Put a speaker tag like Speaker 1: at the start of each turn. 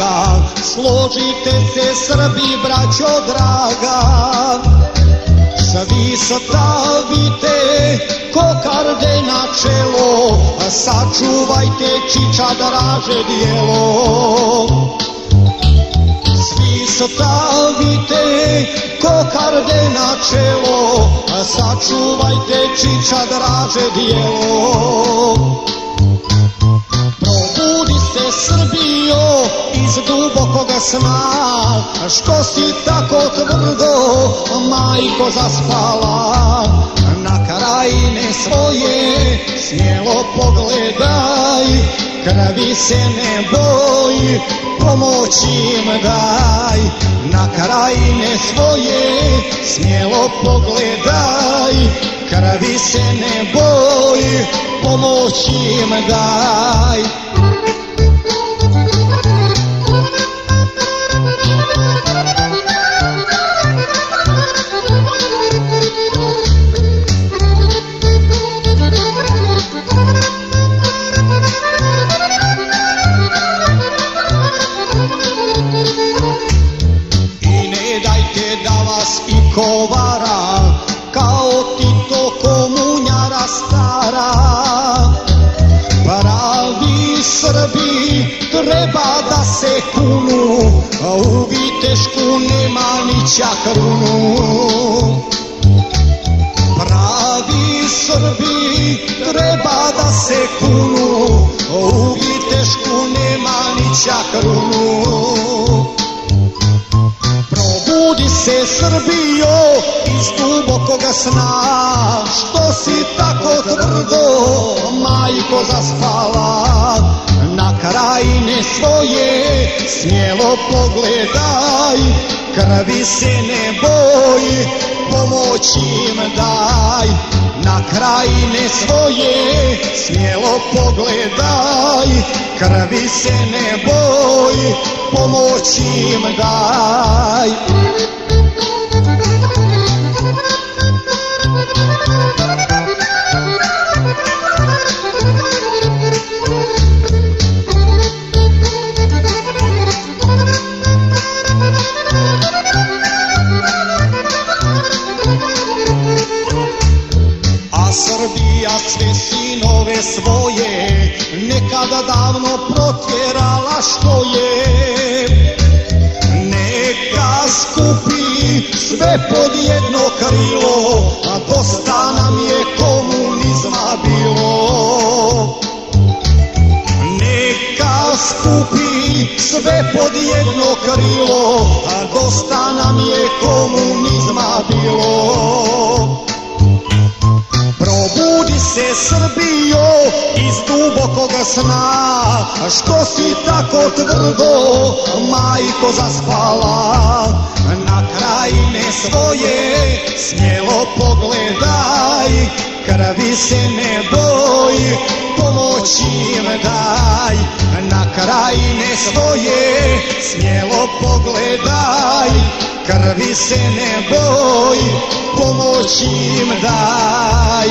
Speaker 1: Probudite se Srbi, braćo draga, svi stavite kokarde na čelo, sačuvajte čiča draže dijelo. Svi stavite kokarde na čelo, sačuvajte čiča draže dijelo. Dubokoga sna, što si tako tvrdo, majko zaspala. Na krajine svoje smjelo pogledaj, krvi se ne pomoć im daj. Na krajine svoje smjelo pogledaj, krvi se ne boj, pomoć im daj. Vas i kovara, kao Tito komunjara stara. Pravi Srbi treba da se kunu, a u Vitešku nema nića krunu. Pravi Srbi treba da se kunu, Se Srbijo iz dubokoga sna, što si tako tvrdo, majko zaspala. Na krajine svoje smjelo pogledaj, krvi se ne boj, pomoć im daj. Na krajine svoje smjelo pogledaj, krvi se ne boj, pomoć im daj. Svoje nekada davno protjerala što je. Neka skupi sve pod jedno krilo, a dosta nam je komunizma bilo. Neka skupi sve pod jedno krilo, a dosta nam je komunizma bilo. Probudi se Srbijo iz dubokoga sna, što si tako tvrdo, majko zaspala. Na krajine svoje smjelo pogledaj, krvi se ne boj, pomoć im daj. Na krajine svoje smjelo pogledaj, krvi se ne boj, pomoć im daj.